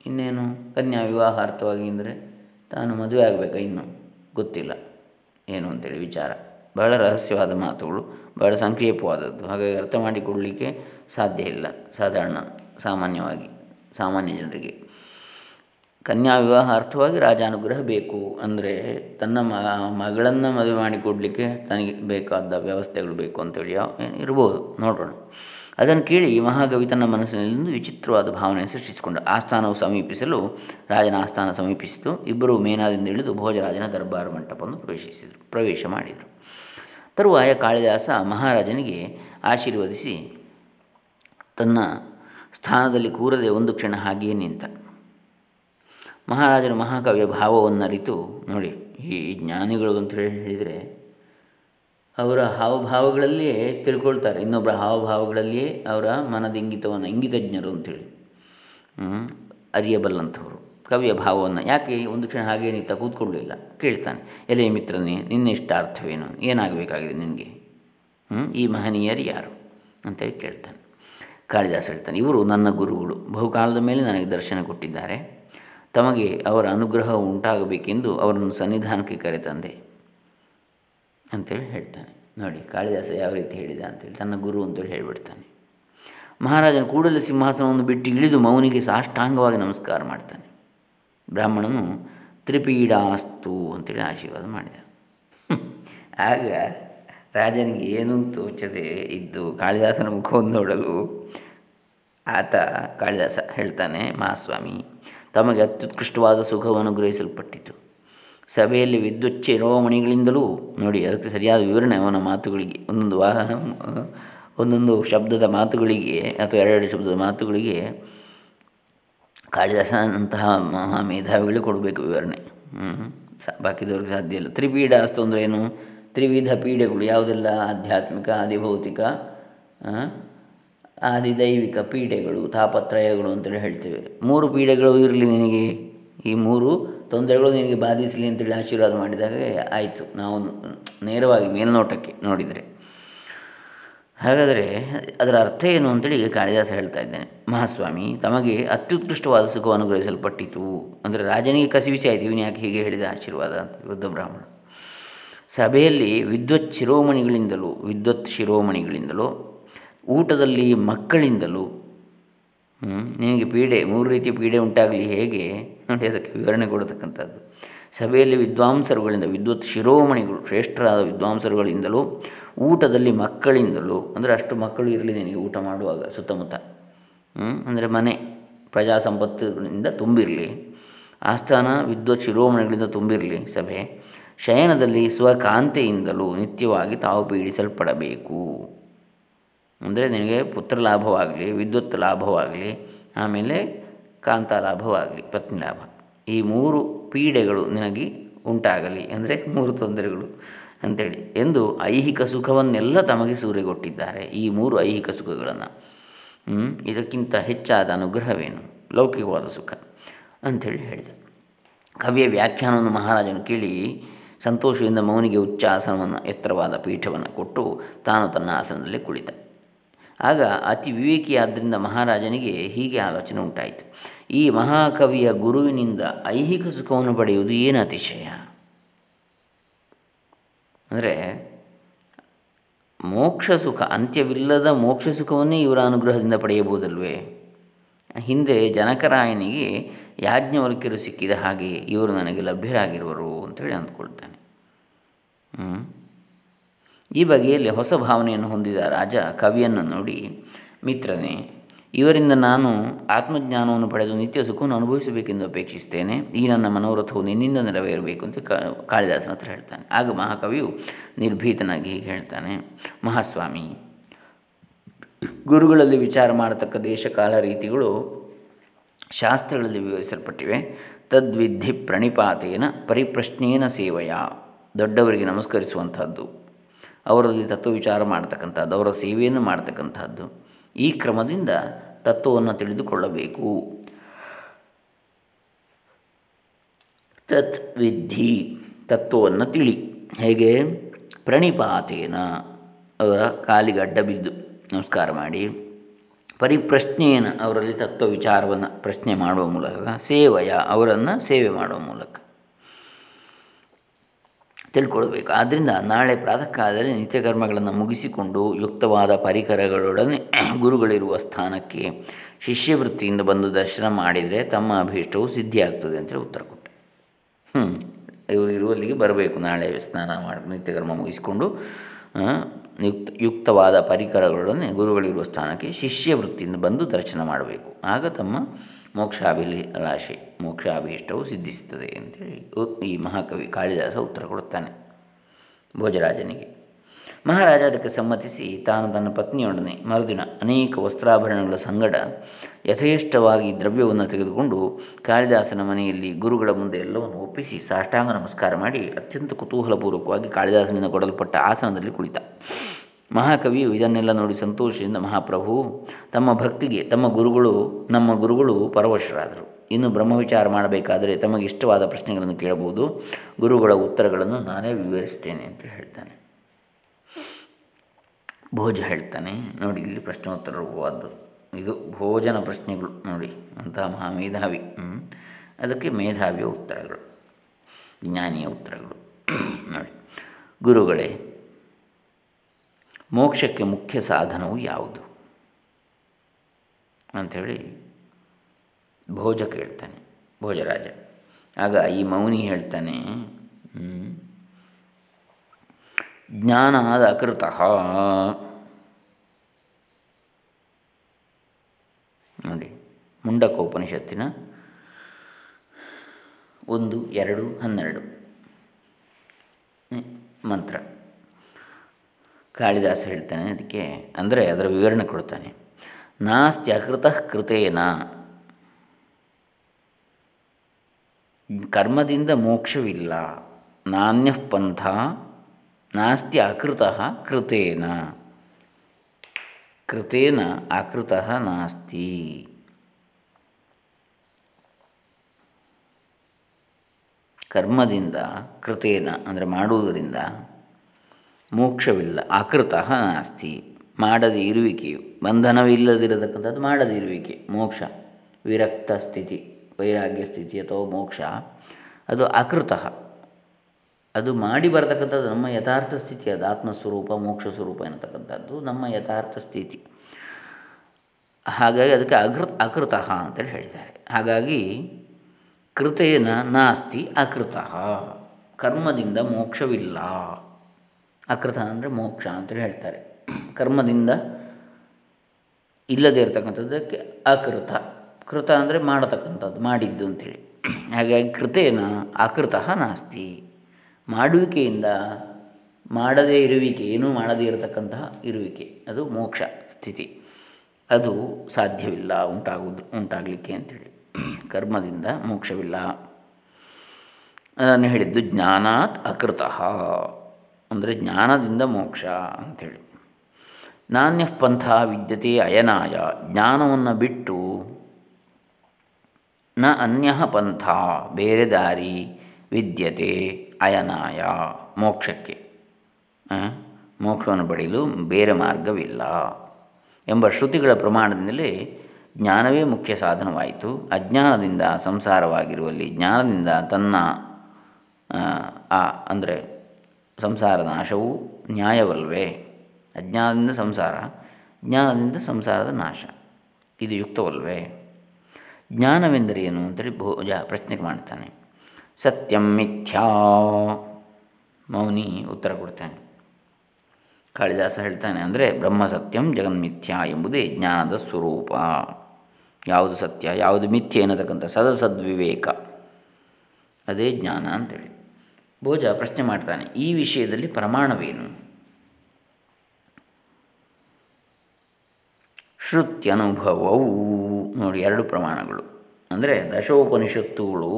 ಇನ್ನೇನು? ಕನ್ಯಾ ವಿವಾಹಾರ್ಥವಾಗಿ ಅಂದರೆ ತಾನು ಮದುವೆ ಆಗಬೇಕಾ ಇನ್ನು? ಗೊತ್ತಿಲ್ಲ. ಏನು ಅಂತೇಳಿ ವಿಚಾರ. ಬಹಳ ರಹಸ್ಯವಾದ ಮಾತುಗಳು, ಬಹಳ ಸಂಕ್ಷೇಪವಾದದ್ದು ಹಾಗಾಗಿ ಅರ್ಥ ಮಾಡಿಕೊಡಲಿಕ್ಕೆ ಸಾಧ್ಯ ಇಲ್ಲ, ಸಾಧಾರಣ, ಸಾಮಾನ್ಯವಾಗಿ, ಸಾಮಾನ್ಯ ಜನರಿಗೆ. ಕನ್ಯಾ ವಿವಾಹಾರ್ಥವಾಗಿ ರಾಜಾನುಗ್ರಹ ಬೇಕು ಅಂದರೆ ತನ್ನ ಮಗಳನ್ನು ಮದುವೆ ಮಾಡಿಕೊಡಲಿಕ್ಕೆ ತನಗೆ ಬೇಕಾದ ವ್ಯವಸ್ಥೆಗಳು ಬೇಕು ಅಂತೇಳಿ ಇರ್ಬೋದು, ನೋಡೋಣ. ಅದನ್ನು ಕೇಳಿ ಮಹಾಕವಿ ತನ್ನ ಮನಸ್ಸಿನಲ್ಲಿ ವಿಚಿತ್ರವಾದ ಭಾವನೆ ಸೃಷ್ಟಿಸಿಕೊಂಡ. ಆಸ್ಥಾನವು ಸಮೀಪಿಸಲು ರಾಜನ ಆಸ್ಥಾನ ಸಮೀಪಿಸಿತು. ಇಬ್ಬರು ಮೇನಾದಿಂದ ಇಳಿದು ಭೋಜರಾಜನ ದರ್ಬಾರ್ ಮಂಟಪವನ್ನು ಪ್ರವೇಶಿಸಿದರು, ಪ್ರವೇಶ ಮಾಡಿದರು. ತರುವಾಯ ಕಾಳಿದಾಸ ಮಹಾರಾಜನಿಗೆ ಆಶೀರ್ವದಿಸಿ, ತನ್ನ ಸ್ಥಾನದಲ್ಲಿ ಕೂರದೆ ಒಂದು ಕ್ಷಣ ಹಾಗೆಯೇ ನಿಂತ. ಮಹಾರಾಜನ ಮಹಾಕವಿಯ ಭಾವವನ್ನು ಅರಿತು, ನೋಡಿ, ಈ ಜ್ಞಾನಿಗಳು ಅಂತ ಹೇಳಿದರೆ ಅವರ ಹಾವಭಾವಗಳಲ್ಲಿಯೇ ತಿಳ್ಕೊಳ್ತಾರೆ. ಇನ್ನೊಬ್ಬರ ಹಾವಭಾವಗಳಲ್ಲಿಯೇ ಅವರ ಮನದ ಇಂಗಿತವನ್ನು ಇಂಗಿತಜ್ಞರು ಅಂಥೇಳಿ ಅರಿಯಬಲ್ಲಂಥವರು ಕವಿಯ ಭಾವವನ್ನು. ಯಾಕೆ ಒಂದು ಕ್ಷಣ ಹಾಗೇ ನಿಂತ ಕೂತ್ಕೊಳ್ಳಲಿಲ್ಲ? ಕೇಳ್ತಾನೆ. ಎಲೆ ಮಿತ್ರನೇ ನಿನ್ನ ಅರ್ಥವೇನು ಏನಾಗಬೇಕಾಗಿದೆ ನಿನಗೆ? ಈ ಮಹನೀಯರು ಯಾರು? ಅಂತೇಳಿ ಕೇಳ್ತಾನೆ. ಕಾಳಿದಾಸ ಹೇಳ್ತಾನೆ, ಇವರು ನನ್ನ ಗುರುಗಳು. ಬಹುಕಾಲದ ಮೇಲೆ ನನಗೆ ದರ್ಶನ ಕೊಟ್ಟಿದ್ದಾರೆ. ತಮಗೆ ಅವರ ಅನುಗ್ರಹ ಉಂಟಾಗಬೇಕೆಂದು ಅವರನ್ನು ಸನ್ನಿಧಾನಕ್ಕೆ ಕರೆತಂದೆ. ಅಂತೇಳಿ ಹೇಳ್ತಾನೆ. ನೋಡಿ, ಕಾಳಿದಾಸ ಯಾವ ರೀತಿ ಹೇಳಿದ ಅಂತೇಳಿ ತನ್ನ ಗುರು ಅಂತೇಳಿ ಹೇಳಿಬಿಡ್ತಾನೆ. ಮಹಾರಾಜನ ಕೂಡಲೇ ಸಿಂಹಾಸನವನ್ನು ಬಿಟ್ಟು ಇಳಿದು ಮೌನಿಗೆ ಸಾಷ್ಟಾಂಗವಾಗಿ ನಮಸ್ಕಾರ ಮಾಡ್ತಾನೆ. ಬ್ರಾಹ್ಮಣನು ತ್ರಿಪೀಡಾಸ್ತು ಅಂತೇಳಿ ಆಶೀರ್ವಾದ ಮಾಡಿದ. ಆಗ ರಾಜನಿಗೆ ಏನೂ ತೋಚದೆ ಇದ್ದು ಕಾಳಿದಾಸನ ಮುಖವನ್ನು ನೋಡಲು ಆತ ಕಾಳಿದಾಸ ಹೇಳ್ತಾನೆ, ಮಹಾಸ್ವಾಮಿ, ತಮಗೆ ಅತ್ಯುತ್ಕೃಷ್ಟವಾದ ಸುಖವನ್ನು ಗ್ರಹಿಸಲ್ಪಟ್ಟಿತು ಸಭೆಯಲ್ಲಿ ವಿದ್ಯುತ್ ಶಿರೋಮಣಿಗಳಿಂದಲೂ ನೋಡಿ, ಅದಕ್ಕೆ ಸರಿಯಾದ ವಿವರಣೆ ಅವನ ಮಾತುಗಳಿಗೆ, ಒಂದೊಂದು ವಾಹ, ಒಂದೊಂದು ಶಬ್ದದ ಮಾತುಗಳಿಗೆ ಅಥವಾ ಎರಡೆರಡು ಶಬ್ದದ ಮಾತುಗಳಿಗೆ ಕಾಳಿದಾಸನಂತಹ ಮಹಾ ಮೇಧಾವಿಗಳು ಕೊಡಬೇಕು ವಿವರಣೆ. ಬಾಕಿದವ್ರಿಗೆ ಸಾಧ್ಯ ಇಲ್ಲ. ತ್ರಿಪೀಡ ಅಸ್ತು ಅಂದರೆ ಏನು? ತ್ರಿವಿಧ ಪೀಡೆಗಳು ಯಾವುದೆಲ್ಲ? ಆಧ್ಯಾತ್ಮಿಕ, ಆದಿಭೌತಿಕ ಆದಿದೈವಿಕ ಪೀಡೆಗಳು ತಾಪತ್ರಯಗಳು ಅಂತೇಳಿ ಹೇಳ್ತೇವೆ. ಮೂರು ಪೀಡೆಗಳು ಇರಲಿ ನಿನಗೆ. ಈ ಮೂರು ತೊಂದರೆಗಳು ನಿನಗೆ ಬಾಧಿಸಲಿ ಅಂತೇಳಿ ಆಶೀರ್ವಾದ ಮಾಡಿದಾಗ ಆಯಿತು. ನಾವು ನೇರವಾಗಿ ಮೇಲ್ನೋಟಕ್ಕೆ ನೋಡಿದರೆ. ಹಾಗಾದರೆ ಅದರ ಅರ್ಥ ಏನು ಅಂತೇಳಿ ಈಗ ಕಾಳಿದಾಸ ಹೇಳ್ತಾ ಇದ್ದೇನೆ. ಮಹಾಸ್ವಾಮಿ, ತಮಗೆ ಅತ್ಯುತ್ಕೃಷ್ಟವಾದ ಸುಖ ಅನುಗ್ರಹಿಸಲ್ಪಟ್ಟಿತು. ಅಂದರೆ ರಾಜನಿಗೆ ಕಸಿವಿಸಿ ಆಯಿತು. ಇವನು ಯಾಕೆ ಹೀಗೆ ಹೇಳಿದ? ಆಶೀರ್ವಾದ ಅಂತ ವೃದ್ಧ ಬ್ರಾಹ್ಮಣ. ಸಭೆಯಲ್ಲಿ ವಿದ್ವತ್ ಶಿರೋಮಣಿಗಳಿಂದಲೂ ವಿದ್ವತ್ ಶಿರೋಮಣಿಗಳಿಂದಲೂ, ಊಟದಲ್ಲಿ ಮಕ್ಕಳಿಂದಲೂ ನಿನಗೆ ಪೀಡೆ, ಮೂರು ರೀತಿಯ ಪೀಡೆ ಉಂಟಾಗಲಿ ಹೇಗೆ? ನೋಡಿ, ಅದಕ್ಕೆ ವಿವರಣೆ ಕೊಡತಕ್ಕಂಥದ್ದು. ಸಭೆಯಲ್ಲಿ ವಿದ್ವಾಂಸರುಗಳಿಂದ, ವಿದ್ವತ್ ಶಿರೋಮಣಿಗಳು, ಶ್ರೇಷ್ಠರಾದ ವಿದ್ವಾಂಸರುಗಳಿಂದಲೂ, ಊಟದಲ್ಲಿ ಮಕ್ಕಳಿಂದಲೂ, ಅಂದರೆ ಅಷ್ಟು ಮಕ್ಕಳು ಇರಲಿ ನಿನಗೆ ಊಟ ಮಾಡುವಾಗ, ಸುತ್ತಮುತ್ತ. ಅಂದರೆ ಮನೆ ಪ್ರಜಾ ಸಂಪತ್ತಿನಿಂದ ತುಂಬಿರಲಿ. ಆಸ್ಥಾನ, ವಿದ್ವತ್ ಶಿರೋಮಣಿಗಳಿಂದ ತುಂಬಿರಲಿ ಸಭೆ. ಶಯನದಲ್ಲಿ ಸ್ವಕಾಂತೆಯಿಂದಲೂ ನಿತ್ಯವಾಗಿ ತಾವು ಪೀಡಿಸಲ್ಪಡಬೇಕು. ಅಂದರೆ ನಿನಗೆ ಪುತ್ರ ಲಾಭವಾಗಲಿ, ವಿದ್ಯುತ್ ಲಾಭವಾಗಲಿ, ಆಮೇಲೆ ಕಾಂತ ಲಾಭವಾಗಲಿ, ಪತ್ನಿ ಲಾಭ. ಈ ಮೂರು ಪೀಡೆಗಳು ನಿನಗೆ ಉಂಟಾಗಲಿ ಅಂದರೆ ಮೂರು ತೊಂದರೆಗಳು ಅಂಥೇಳಿ ಎಂದು ಐಹಿಕ ಸುಖವನ್ನೆಲ್ಲ ತಮಗೆ ಸೂರೆಗೊಟ್ಟಿದ್ದಾರೆ ಈ ಮೂರು ಐಹಿಕ ಸುಖಗಳನ್ನು. ಇದಕ್ಕಿಂತ ಹೆಚ್ಚಾದ ಅನುಗ್ರಹವೇನು? ಲೌಕಿಕವಾದ ಸುಖ ಅಂಥೇಳಿ ಹೇಳಿದ. ಕವಿಯ ವ್ಯಾಖ್ಯಾನವನ್ನು ಮಹಾರಾಜನು ಕೇಳಿ ಸಂತೋಷದಿಂದ ಮೌನಿಗೆ ಉಚ್ಚ ಆಸನವನ್ನು ಎತ್ತರವಾದ ಪೀಠವನ್ನು ಕೊಟ್ಟು ತಾನು ತನ್ನ ಆಸನದಲ್ಲಿ ಕುಳಿತ. ಆಗ ಅತಿ ವಿವೇಕಿಯಾದ್ದರಿಂದ ಮಹಾರಾಜನಿಗೆ ಹೀಗೆ ಆಲೋಚನೆ ಉಂಟಾಯಿತು. ಈ ಮಹಾಕವಿಯ ಗುರುವಿನಿಂದ ಐಹಿಕ ಸುಖವನ್ನು ಪಡೆಯುವುದು ಏನು ಅತಿಶಯ? ಅಂದರೆ ಮೋಕ್ಷ ಸುಖ, ಅಂತ್ಯವಿಲ್ಲದ ಮೋಕ್ಷ ಸುಖವನ್ನೇ ಇವರ ಅನುಗ್ರಹದಿಂದ ಪಡೆಯಬಹುದಲ್ವೇ? ಹಿಂದೆ ಜನಕರಾಯನಿಗೆ ಯಾಜ್ಞವಲ್ಕ್ಯರು ಸಿಕ್ಕಿದ ಹಾಗೆ ಇವರು ನನಗೆ ಲಭ್ಯರಾಗಿರುವರು ಅಂತೇಳಿ ಅಂದ್ಕೊಳ್ತಾನೆ. ಈ ಬಗೆಯಲ್ಲಿ ಹೊಸ ಭಾವನೆಯನ್ನು ಹೊಂದಿದ ರಾಜ ಕವಿಯನ್ನು ನೋಡಿ, ಮಿತ್ರನೇ, ಇವರಿಂದ ನಾನು ಆತ್ಮಜ್ಞಾನವನ್ನು ಪಡೆದು ನಿತ್ಯ ಸುಖವನ್ನು ಅನುಭವಿಸಬೇಕೆಂದು ಅಪೇಕ್ಷಿಸ್ತೇನೆ ಈ ನನ್ನ ಮನೋರಥವು ನಿನ್ನಿಂದ ನೆರವೇರಬೇಕು ಅಂತ ಕಾಳಿದಾಸನ ಹತ್ರ ಹೇಳ್ತಾನೆ. ಆಗ ಮಹಾಕವಿಯು ನಿರ್ಭೀತನಾಗಿ ಹೀಗೆ ಹೇಳ್ತಾನೆ, ಮಹಾಸ್ವಾಮಿ, ಗುರುಗಳಲ್ಲಿ ವಿಚಾರ ಮಾಡತಕ್ಕ ದೇಶಕಾಲ ರೀತಿಗಳು ಶಾಸ್ತ್ರಗಳಲ್ಲಿ ವಿವರಿಸಲ್ಪಟ್ಟಿವೆ. ತದ್ವಿಧಿ ಪ್ರಣಿಪಾತೇನ ಪರಿಪ್ರಶ್ನೇನ ಸೇವೆಯ. ದೊಡ್ಡವರಿಗೆ ನಮಸ್ಕರಿಸುವಂಥದ್ದು ಅವರಲ್ಲಿ ತತ್ವ ವಿಚಾರ ಮಾಡ್ತಕ್ಕಂಥದ್ದು, ಅವರ ಸೇವೆಯನ್ನು ಮಾಡ್ತಕ್ಕಂಥದ್ದು, ಈ ಕ್ರಮದಿಂದ ತತ್ವವನ್ನು ತಿಳಿದುಕೊಳ್ಳಬೇಕು. ತತ್ ವಿಧಿ ತತ್ವವನ್ನು ತಿಳಿ. ಹೇಗೆ? ಪ್ರಣಿಪಾತೇನ. ಅವರ ಕಾಲಿಗೆ ಅಡ್ಡ ಬಿದ್ದು. ನಮಸ್ಕಾರ ಮಾಡಿ. ಪರಿಪ್ರಶ್ನೆಯನ್ನು ಅವರಲ್ಲಿ ತತ್ವ ವಿಚಾರವನ್ನು ಪ್ರಶ್ನೆ ಮಾಡುವ ಮೂಲಕ, ಸೇವೆಯ ಅವರನ್ನು ಸೇವೆ ಮಾಡುವ ಮೂಲಕ. ತಿಳ್ಕೊಳ್ಬೇಕು. ಆದ್ದರಿಂದ ನಾಳೆ ಪ್ರಾತಃ ಕಾಲದಲ್ಲಿ ನಿತ್ಯಕರ್ಮಗಳನ್ನು ಮುಗಿಸಿಕೊಂಡು ಯುಕ್ತವಾದ ಪರಿಕರಗಳೊಡನೆ ಗುರುಗಳಿರುವ ಸ್ಥಾನಕ್ಕೆ ಶಿಷ್ಯವೃತ್ತಿಯಿಂದ ಬಂದು ದರ್ಶನ ಮಾಡಿದರೆ ತಮ್ಮ ಅಭೀಷ್ಟವು ಸಿದ್ಧಿಯಾಗ್ತದೆ ಅಂತ ಉತ್ತರ ಕೊಟ್ಟೆ. ಹ್ಞೂ ಇವರು ಇರುವಲ್ಲಿಗೆ ಬರಬೇಕು. ನಾಳೆ ಸ್ನಾನ ಮಾಡಿ, ನಿತ್ಯಕರ್ಮ ಮುಗಿಸಿಕೊಂಡು ಯುಕ್ತ, ಯುಕ್ತವಾದ ಪರಿಕರಗಳೊಡನೆ ಗುರುಗಳಿರುವ ಸ್ಥಾನಕ್ಕೆ ಶಿಷ್ಯವೃತ್ತಿಯಿಂದ ಬಂದು ದರ್ಶನ ಮಾಡಬೇಕು. ಆಗ ತಮ್ಮ ಮೋಕ್ಷಾಭಿಲಾಷೆ ಮೋಕ್ಷಾಭೀಷ್ಟವು ಸಿದ್ಧಿಸುತ್ತದೆ ಅಂತೇಳಿ ಈ ಮಹಾಕವಿ ಕಾಳಿದಾಸ ಉತ್ತರ ಕೊಡುತ್ತಾನೆ ಭೋಜರಾಜನಿಗೆ. ಮಹಾರಾಜ ಅದಕ್ಕೆ ಸಮ್ಮತಿಸಿ ತಾನು ತನ್ನ ಪತ್ನಿಯೊಡನೆ ಮರುದಿನ ಅನೇಕ ವಸ್ತ್ರಾಭರಣಗಳ ಸಂಗಡ ಯಥೇಷ್ಟವಾಗಿ ದ್ರವ್ಯವನ್ನು ತೆಗೆದುಕೊಂಡು ಕಾಳಿದಾಸನ ಮನೆಯಲ್ಲಿ ಗುರುಗಳ ಮುಂದೆ ಎಲ್ಲವನ್ನು ಒಪ್ಪಿಸಿ ಸಾಷ್ಟಾಂಗ ನಮಸ್ಕಾರ ಮಾಡಿ ಅತ್ಯಂತ ಕುತೂಹಲಪೂರ್ವಕವಾಗಿ ಕಾಳಿದಾಸನಿಂದ ಕೊಡಲ್ಪಟ್ಟ ಆಸನದಲ್ಲಿ ಕುಳಿತ. ಮಹಾಕವಿಯು ಇದನ್ನೆಲ್ಲ ನೋಡಿ ಸಂತೋಷದಿಂದ ಮಹಾಪ್ರಭು, ತಮ್ಮ ಭಕ್ತಿಗೆ, ತಮ್ಮ ಗುರುಗಳು, ನಮ್ಮ ಗುರುಗಳು ಪರವಶರಾದರು. ಇನ್ನು ಬ್ರಹ್ಮವಿಚಾರ ಮಾಡಬೇಕಾದರೆ ತಮಗೆ ಇಷ್ಟವಾದ ಪ್ರಶ್ನೆಗಳನ್ನು ಕೇಳಬಹುದು. ಗುರುಗಳ ಉತ್ತರಗಳನ್ನು ನಾನೇ ವಿವರಿಸ್ತೇನೆ ಅಂತ ಹೇಳ್ತಾನೆ. ಭೋಜ ಹೇಳ್ತಾನೆ. ನೋಡಿ, ಇಲ್ಲಿ ಪ್ರಶ್ನೋತ್ತರ ರೂಪವಾದ್ದು. ಇದು ಭೋಜನ ಪ್ರಶ್ನೆಗಳು ನೋಡಿ, ಅಂತಹ ಮಹಾ ಮೇಧಾವಿ ಅದಕ್ಕೆ ಮೇಧಾವಿಯ ಉತ್ತರಗಳು, ಜ್ಞಾನಿಯ ಉತ್ತರಗಳು. ನೋಡಿ, ಗುರುಗಳೇ ಮೋಕ್ಷಕ್ಕೆ ಮುಖ್ಯ ಸಾಧನವು ಯಾವುದು? ಅಂಥೇಳಿ ಭೋಜ ಕೇಳ್ತಾನೆ, ಭೋಜರಾಜ. ಆಗ ಈ ಮೌನಿ ಹೇಳ್ತಾನೆ ಜ್ಞಾನಾದ ಅಕೃತ. ನೋಡಿ, ಮುಂಡಕೋಪನಿಷತ್ತಿನ ಒಂದು, ಎರಡು, ಹನ್ನೆರಡು. ಮಂತ್ರ. ಕಾಳಿದಾಸ ಹೇಳ್ತಾನೆ, ಅದಕ್ಕೆ ಅಂದರೆ ಅದರ ವಿವರಣೆ ಕೊಡ್ತಾನೆ. ನಾಸ್ತಿ ಅಕೃತಃ ಕೃತೇನ. ಕರ್ಮದಿಂದ ಮೋಕ್ಷವಿಲ್ಲ. ನಾಣ್ಯ ಪಂಥ. ನಾಸ್ತಿ ಅಕೃತ ಕೃತೇನ. ಕೃತೇನ ಅಕೃತ ನಾಸ್ತಿ. ಕರ್ಮದಿಂದ ಕೃತೇನ ಅಂದರೆ ಮಾಡುವುದರಿಂದ ಮೋಕ್ಷವಿಲ್ಲ, ಆಕೃತ ನಾಸ್ತಿ ಮಾಡದ ಇರುವಿಕೆಯು, ಬಂಧನವಿಲ್ಲದಿರತಕ್ಕಂಥದ್ದು ಮಾಡದ ಇರುವಿಕೆ, ಮೋಕ್ಷ, ವಿರಕ್ತ ಸ್ಥಿತಿ, ವೈರಾಗ್ಯ ಸ್ಥಿತಿ ಅಥವಾ ಮೋಕ್ಷ, ಅದು ಅಕೃತ ಅದು ಮಾಡಿ ಬರತಕ್ಕಂಥದ್ದು ನಮ್ಮ ಯಥಾರ್ಥ ಸ್ಥಿತಿ, ಅದು ಆತ್ಮಸ್ವರೂಪ ಮೋಕ್ಷ ಸ್ವರೂಪ ಎನ್ನತಕ್ಕಂಥದ್ದು ನಮ್ಮ ಯಥಾರ್ಥ ಸ್ಥಿತಿ. ಹಾಗಾಗಿ ಅದಕ್ಕೆ ಅಕೃ ಅಕೃತ ಅಂತೇಳಿ ಹೇಳಿದ್ದಾರೆ. ಹಾಗಾಗಿ ಕೃತೇನ ನಾಸ್ತಿ ಅಕೃತ ಕರ್ಮದಿಂದ ಮೋಕ್ಷವಿಲ್ಲ. ಅಕೃತ ಅಂದರೆ ಮೋಕ್ಷ ಅಂತೇಳಿ ಹೇಳ್ತಾರೆ. ಕರ್ಮದಿಂದ ಇಲ್ಲದೇ ಇರತಕ್ಕಂಥದ್ದಕ್ಕೆ ಅಕೃತ. ಕೃತ ಅಂದರೆ ಮಾಡತಕ್ಕಂಥದ್ದು, ಮಾಡಿದ್ದು ಅಂತೇಳಿ. ಹಾಗಾಗಿ ಕೃತೇನ ಅಕೃತ ನಾಸ್ತಿ. ಮಾಡುವಿಕೆಯಿಂದ ಮಾಡದೇ ಇರುವಿಕೆ, ಏನೂ ಮಾಡದೇ ಇರತಕ್ಕಂತಹ ಇರುವಿಕೆ. ಅದು ಮೋಕ್ಷ ಸ್ಥಿತಿ. ಅದು ಸಾಧ್ಯವಿಲ್ಲ, ಉಂಟಾಗುವುದು, ಉಂಟಾಗಲಿಕ್ಕೆ ಅಂಥೇಳಿ ಕರ್ಮದಿಂದ ಮೋಕ್ಷವಿಲ್ಲ. ಅದನ್ನು ಹೇಳಿದ್ದು ಜ್ಞಾನಾತ್ ಅಕೃತಃ. ಅಂದರೆ ಜ್ಞಾನದಿಂದ ಮೋಕ್ಷ ಅಂಥೇಳಿ. ನಾಣ್ಯ ಪಂಥ ವಿದ್ಯತೆ ಅಯನಾಯ, ಜ್ಞಾನವನ್ನು ಬಿಟ್ಟು ನ ಅನ್ಯ ಪಂಥ, ಬೇರೆ ದಾರಿ ವಿದ್ಯತೆ ಅಯನಾಯ, ಮೋಕ್ಷಕ್ಕೆ. ಮೋಕ್ಷವನ್ನು ಪಡೆಯಲು ಬೇರೆ ಮಾರ್ಗವಿಲ್ಲ ಎಂಬ ಶ್ರುತಿಗಳ ಪ್ರಮಾಣದಿಂದಲೇ ಜ್ಞಾನವೇ ಮುಖ್ಯ ಸಾಧನವಾಯಿತು. ಅಜ್ಞಾನದಿಂದ ಸಂಸಾರವಾಗಿರುವಲ್ಲಿ ಜ್ಞಾನದಿಂದ ತನ್ನ ಅಂದರೆ ಸಂಸಾರ ನಾಶವು ನ್ಯಾಯವಲ್ವೇ? ಅಜ್ಞಾನದಿಂದ ಸಂಸಾರ, ಜ್ಞಾನದಿಂದ ಸಂಸಾರದ ನಾಶ. ಇದು ಯುಕ್ತವಲ್ವೇ? ಜ್ಞಾನವೆಂದರೇನು ಅಂತೇಳಿ ಭೋಜ ಪ್ರಶ್ನೆ ಮಾಡ್ತಾನೆ. ಸತ್ಯಂ ಮಿಥ್ಯಾ. ಮೌನಿ ಉತ್ತರ ಕೊಡ್ತಾನೆ. ಕಾಳಿದಾಸ ಹೇಳ್ತಾನೆ ಅಂದರೆ ಬ್ರಹ್ಮ ಸತ್ಯಂ ಜಗನ್ಮಿಥ್ಯಾ ಎಂಬುದೇ ಜ್ಞಾನದ ಸ್ವರೂಪ. ಯಾವುದು ಸತ್ಯ, ಯಾವುದು ಮಿಥ್ಯೆ ಎನ್ನತಕ್ಕಂಥ ಸದಸದ್ವಿವೇಕ ಅದೇ ಜ್ಞಾನ ಅಂತೇಳಿ. ಭೋಜ ಪ್ರಶ್ನೆ ಮಾಡ್ತಾನೆ, ಈ ವಿಷಯದಲ್ಲಿ ಪ್ರಮಾಣವೇನು? ಶ್ರುತ್ಯನುಭವವು ನೋಡಿ, ಎರಡು ಪ್ರಮಾಣಗಳು. ಅಂದರೆ ದಶೋಪನಿಷತ್ತುಗಳು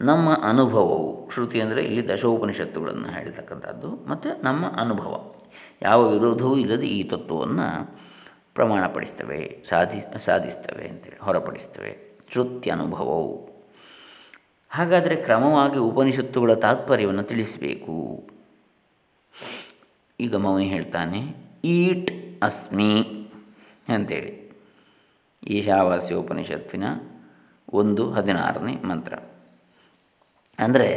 ನಮ್ಮ ಅನುಭವವು. ಶ್ರುತಿ ಅಂದರೆ ಇಲ್ಲಿ ದಶೋಪನಿಷತ್ತುಗಳನ್ನು ಹೇಳಿರ್ತಕ್ಕಂಥದ್ದು, ಮತ್ತು ನಮ್ಮ ಅನುಭವ. ಯಾವ ವಿರೋಧವೂ ಇಲ್ಲದೆ ಈ ತತ್ವವನ್ನು ಪ್ರಮಾಣಪಡಿಸ್ತವೆ, ಸಾಧಿ, ಸಾಧಿಸ್ತವೆ ಅಂತೇಳಿ, ಹೊರಪಡಿಸ್ತವೆ. ಅನುಭವವು ಹಾಗಾದರೆ ಕ್ರಮವಾಗಿ ಉಪನಿಷತ್ತುಗಳ ತಾತ್ಪರ್ಯವನ್ನು ತಿಳಿಸಬೇಕು. ಈಗ ಮೌನಿ ಹೇಳ್ತಾನೆ, ಈಟ್ ಅಸ್ಮಿ ಅಂತೇಳಿ. ಈಶಾವಾಸ್ಯ ಉಪನಿಷತ್ತಿನ ಒಂದು ಹದಿನಾರನೇ ಮಂತ್ರ. ಅಂದರೆ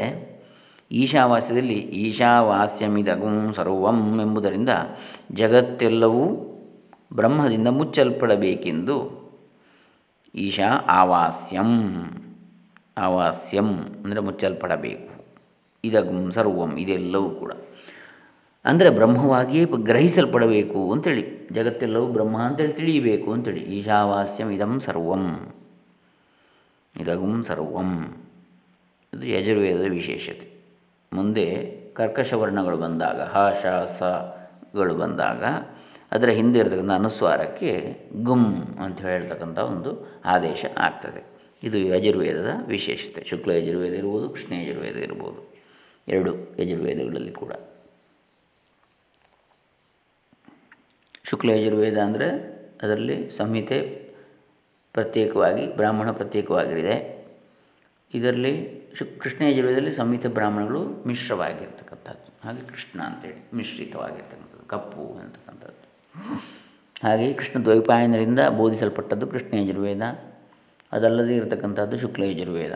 ಈಶಾವಾಸ್ಯದಲ್ಲಿ ಈಶಾವಾಸ್ಯಮಿದಗುಂ ಸರ್ವಂ ಎಂಬುದರಿಂದ ಜಗತ್ತೆಲ್ಲವೂ ಬ್ರಹ್ಮದಿಂದ ಮುಚ್ಚಲ್ಪಡಬೇಕೆಂದು. ಈಶಾ ಆವಾಸ್ಯಂ. ಆವಾಸ್ಯಂ ಅಂದರೆ ಮುಚ್ಚಲ್ಪಡಬೇಕು. ಇದಗುಂ ಸರ್ವಂ ಇದೆಲ್ಲವೂ ಕೂಡ. ಅಂದರೆ ಬ್ರಹ್ಮವಾಗಿಯೇ ಗ್ರಹಿಸಲ್ಪಡಬೇಕು ಅಂತೇಳಿ. ಜಗತ್ತೆಲ್ಲವೂ ಬ್ರಹ್ಮ ಅಂತೇಳಿ ತಿಳಿಯಬೇಕು ಅಂತೇಳಿ. ಈಶಾವಾಸ್ಯಂ ಇದಂ ಸರ್ವಂ. ಇದಗುಂ ಸರ್ವಂ. ಇದು ಯಜುರ್ವೇದದ ವಿಶೇಷತೆ. ಮುಂದೆ ಕರ್ಕಶ ವರ್ಣಗಳು ಬಂದಾಗ, ಹ, ಶ ಸಗಳು ಬಂದಾಗ, ಅದರ ಹಿಂದೆ ಇರತಕ್ಕಂಥ ಅನುಸ್ವಾರಕ್ಕೆ ಗುಂ ಅಂತ ಹೇಳ್ತಕ್ಕಂಥ ಒಂದು ಆದೇಶ ಆಗ್ತದೆ. ಇದು ಯಜುರ್ವೇದದ ವಿಶೇಷತೆ. ಶುಕ್ಲ ಯಜುರ್ವೇದ ಇರ್ಬೋದು, ಕೃಷ್ಣ ಯಜುರ್ವೇದ ಇರ್ಬೋದು. ಎರಡು ಯಜುರ್ವೇದಗಳಲ್ಲಿ ಕೂಡ. ಶುಕ್ಲ ಯಜುರ್ವೇದ ಅಂದರೆ ಅದರಲ್ಲಿ ಸಂಹಿತೆ ಪ್ರತ್ಯೇಕವಾಗಿ, ಬ್ರಾಹ್ಮಣ ಪ್ರತ್ಯೇಕವಾಗಿದೆ ಇದರಲ್ಲಿ ಶು ಕೃಷ್ಣ ಯಜುರ್ವೇದದಲ್ಲಿ ಸಂಹಿತೆ ಬ್ರಾಹ್ಮಣಗಳು ಮಿಶ್ರವಾಗಿರ್ತಕ್ಕಂಥದ್ದು. ಹಾಗೆ ಕೃಷ್ಣ ಅಂತೇಳಿ ಮಿಶ್ರಿತವಾಗಿರ್ತಕ್ಕಂಥದ್ದು, ಕಪ್ಪು ಅಂತಕ್ಕಂಥದ್ದು. ಹಾಗೆ ಕೃಷ್ಣ ದ್ವೈಪಾಯನರಿಂದ ಬೋಧಿಸಲ್ಪಟ್ಟದ್ದು ಕೃಷ್ಣ ಯಜುರ್ವೇದ. ಅದಲ್ಲದೇ ಇರತಕ್ಕಂಥದ್ದು ಶುಕ್ಲ ಯಜುರ್ವೇದ.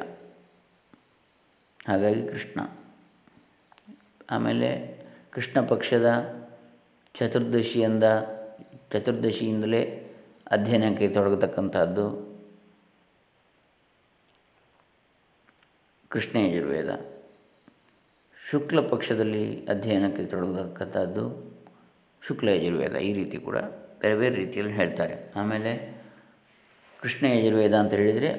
ಹಾಗಾಗಿ ಕೃಷ್ಣ. ಆಮೇಲೆ ಕೃಷ್ಣ ಪಕ್ಷದ ಚತುರ್ದಶಿಯಿಂದ ಚತುರ್ದಶಿಯಿಂದಲೇ ಅಧ್ಯಯನಕ್ಕೆ ತೊಡಗತಕ್ಕಂಥದ್ದು ಕೃಷ್ಣ ಯಜುರ್ವೇದ. ಶುಕ್ಲ ಪಕ್ಷದಲ್ಲಿ ಅಧ್ಯಯನಕ್ಕೆ ತೊಡಗತಕ್ಕಂಥದ್ದು ಶುಕ್ಲ ಯಜುರ್ವೇದ. ಈ ರೀತಿ ಕೂಡ ಬೇರೆ ಬೇರೆ ರೀತಿಯಲ್ಲಿ ಹೇಳ್ತಾರೆ. ಆಮೇಲೆ ಕೃಷ್ಣ ಯಜುರ್ವೇದ ಅಂತ ಹೇಳಿದರೆ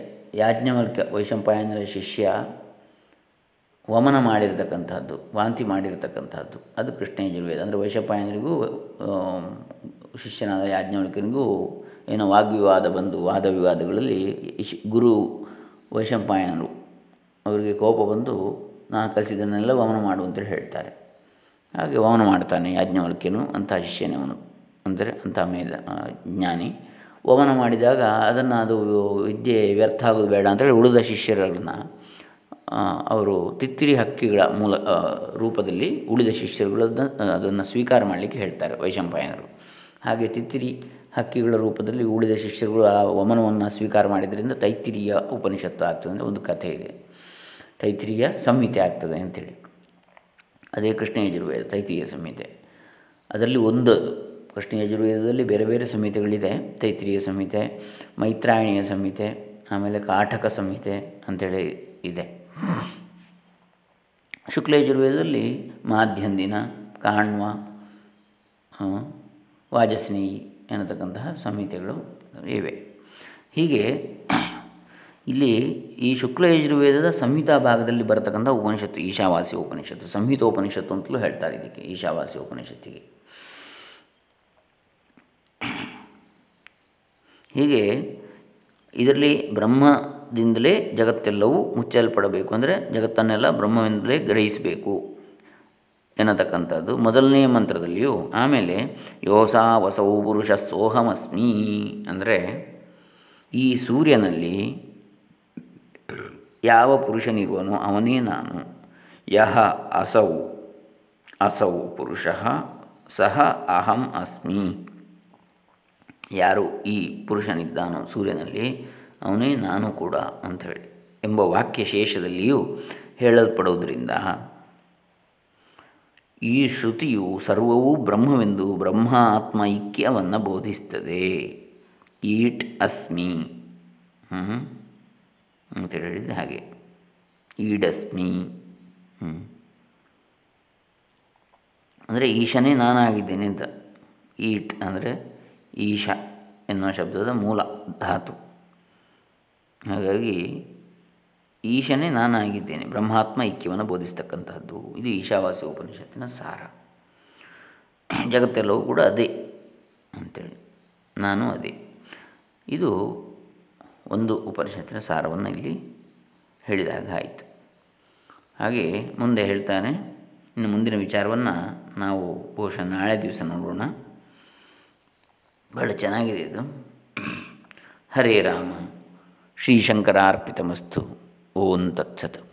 ಯಾಜ್ಞವಲ್ಕ್ಯ ವೈಶಂಪಾಯನರ ಶಿಷ್ಯ ವಮನ ಮಾಡಿರತಕ್ಕಂಥದ್ದು ವಾಂತಿ ಮಾಡಿರತಕ್ಕಂಥದ್ದು ಅದು ಕೃಷ್ಣ ಯಜುರ್ವೇದ. ಅಂದರೆ ವೈಶಂಪಾಯನರಿಗೂ ಶಿಷ್ಯನಾದ ಯಾಜ್ಞವಲ್ಕನಿಗೂ ಏನೋ ವಾಗ್ವಿವಾದ ಬಂದು ವಾದ ವಿವಾದಗಳಲ್ಲಿ ಗುರು ವೈಶಂಪಾಯನರು, ಅವರಿಗೆ ಕೋಪ ಬಂದು, ನಾನು ಕಲಿಸಿದ್ದನ್ನೆಲ್ಲ ವಮನ ಮಾಡು ಅಂತೇಳಿ ಹೇಳ್ತಾರೆ. ಹಾಗೆ ವಮನ ಮಾಡ್ತಾನೆ ಯಾಜ್ಞವಲ್ಕ್ಯನು, ಅಂಥ ಶಿಷ್ಯನೇ ಅವನು ಅಂದರೆ ಅಂಥ ಮೇಧ ಜ್ಞಾನಿ. ವಮನ ಮಾಡಿದಾಗ ಅದನ್ನು ಅದು ವಿದ್ಯೆ ವ್ಯರ್ಥ ಆಗೋದು ಬೇಡ ಅಂತೇಳಿ ಉಳಿದ ಶಿಷ್ಯರನ್ನು ಅವರು ತಿತ್ತಿರಿ ಹಕ್ಕಿಗಳ ಮೂಲ ರೂಪದಲ್ಲಿ ಉಳಿದ ಶಿಷ್ಯರುಗಳನ್ನ ಅದನ್ನು ಸ್ವೀಕಾರ ಮಾಡಲಿಕ್ಕೆ ಹೇಳ್ತಾರೆ ವೈಶಂಪಾಯನರು. ಹಾಗೆ ತಿತ್ತಿರಿ ಹಕ್ಕಿಗಳ ರೂಪದಲ್ಲಿ ಉಳಿದ ಶಿಷ್ಯರುಗಳು ಆ ವಮನವನ್ನು ಸ್ವೀಕಾರ ಮಾಡಿದ್ರಿಂದ ತೈತಿರಿಯ ಉಪನಿಷತ್ತು ಆಗ್ತದೆ ಅಂದರೆ ಒಂದು ಕಥೆ ಇದೆ. ತೈತಿರಿಯ ಸಂಹಿತೆ ಆಗ್ತದೆ ಅಂಥೇಳಿ. ಅದೇ ಕೃಷ್ಣ ಯಜುರ್ವೇದ ತೈತಿರಿಯ ಸಂಹಿತೆ. ಅದರಲ್ಲಿ ಒಂದದು. ಕೃಷ್ಣ ಯಜುರ್ವೇದದಲ್ಲಿ ಬೇರೆ ಬೇರೆ ಸಂಹಿತೆಗಳಿದೆ ತೈತ್ರಿಯ ಸಂಹಿತೆ ಮೈತ್ರಾಯಣಿಯ ಸಂಹಿತೆ ಆಮೇಲೆ ಕಾಠಕ ಸಂಹಿತೆ ಅಂಥೇಳಿ ಇದೆ. ಶುಕ್ಲ ಯಜುರ್ವೇದದಲ್ಲಿ ಮಾಧ್ಯಂದಿನ ಕಾಣ್ವ ವಾಜಸ್ನೇಹಿ ಎನ್ನತಕ್ಕಂತಹ ಸಂಹಿತೆಗಳು ಇವೆ. ಹೀಗೆ ಇಲ್ಲಿ ಈ ಶುಕ್ಲ ಯಜುರ್ವೇದದ ಸಂಹಿತಾ ಭಾಗದಲ್ಲಿ ಬರತಕ್ಕಂಥ ಉಪನಿಷತ್ತು, ಈಶಾವಾಸಿ ಉಪನಿಷತ್ತು, ಸಂಹಿತೋಪನಿಷತ್ತು ಅಂತಲೂ ಹೇಳ್ತಾರೆ ಇದಕ್ಕೆ, ಈಶಾವಾಸಿ ಉಪನಿಷತ್ತಿಗೆ. ಹೀಗೆ ಇದರಲ್ಲಿ ಬ್ರಹ್ಮದಿಂದಲೇ ಜಗತ್ತೆಲ್ಲವೂ ಮುಚ್ಚಲ್ಪಡಬೇಕು. ಅಂದರೆ ಜಗತ್ತನ್ನೆಲ್ಲ ಬ್ರಹ್ಮವಿಂದಲೇ ಗ್ರಹಿಸಬೇಕು ಎನ್ನತಕ್ಕಂಥದ್ದು. ಮೊದಲನೇ ಮಂತ್ರದಲ್ಲಿಯೂ ಆಮೇಲೆ ಯೋಸಾ ವಸವು ಪುರುಷ ಸೋಹಮಸ್ಮಿ ಅಂದರೆ ಈ ಸೂರ್ಯನಲ್ಲಿ ಯಾವ ಪುರುಷನಿರುವನೋ ಅವನೇ ನಾನು. ಯಹ ಅಸೌ ಅಸೌ ಪುರುಷ ಸಹ ಅಹಂ ಅಸ್ಮಿ. ಯಾರು ಈ ಪುರುಷನಿದ್ದಾನೋ ಸೂರ್ಯನಲ್ಲಿ, ಅವನೇ ನಾನು ಕೂಡ ಅಂಥೇಳಿ ಎಂಬ ವಾಕ್ಯ ಶೇಷದಲ್ಲಿಯೂ ಹೇಳಲ್ಪಡೋದ್ರಿಂದ ಈ ಶ್ರುತಿಯು ಸರ್ವವೂ ಬ್ರಹ್ಮವೆಂದು ಬ್ರಹ್ಮ ಆತ್ಮ ಐಕ್ಯವನ್ನು ಬೋಧಿಸ್ತದೆ. ಈಟ್ ಅಸ್ಮಿ. ಅಂತ ಹೇಳಿದ ಹಾಗೆ. ಈಡಸ್ಮಿ ಅಂದರೆ ಈಶನೇ ನಾನಾಗಿದ್ದೇನೆ ಅಂತ. ಈಟ್ ಅಂದರೆ ಈಶ ಎನ್ನುವ ಶಬ್ದದ ಮೂಲ ಧಾತು. ಹಾಗಾಗಿ ಈಶನೇ ನಾನಾಗಿದ್ದೇನೆ, ಬ್ರಹ್ಮಾತ್ಮ ಐಕ್ಯವನ್ನು ಬೋಧಿಸ್ತಕ್ಕಂಥದ್ದು ಇದು ಈಶಾವಾಸಿ ಉಪನಿಷತ್ತಿನ ಸಾರ. ಜಗತ್ತೆಲ್ಲವೂ ಕೂಡ ಅದೇ ಅಂಥೇಳಿ ನಾನು ಅದೇ. ಇದು ಒಂದು ಉಪನಿಷತ್ತಿನ ಸಾರವನ್ನು ಇಲ್ಲಿ ಹೇಳಿದಾಗ ಆಯಿತು. ಹಾಗೆ ಮುಂದೆ ಹೇಳ್ತಾನೆ ಇನ್ನು ಮುಂದಿನ ವಿಚಾರವನ್ನು ನಾವು ಬಹುಶಃ ನಾಳೆ ದಿವಸ ನೋಡೋಣ. ಬಹಳ ಚೆನ್ನಾಗಿದೆ ಇದು. ಹರೇ ರಾಮ. ಶ್ರೀಶಂಕರಾರ್ಪಿತಮಸ್ತು ಓಂ ತತ್ಸತ್.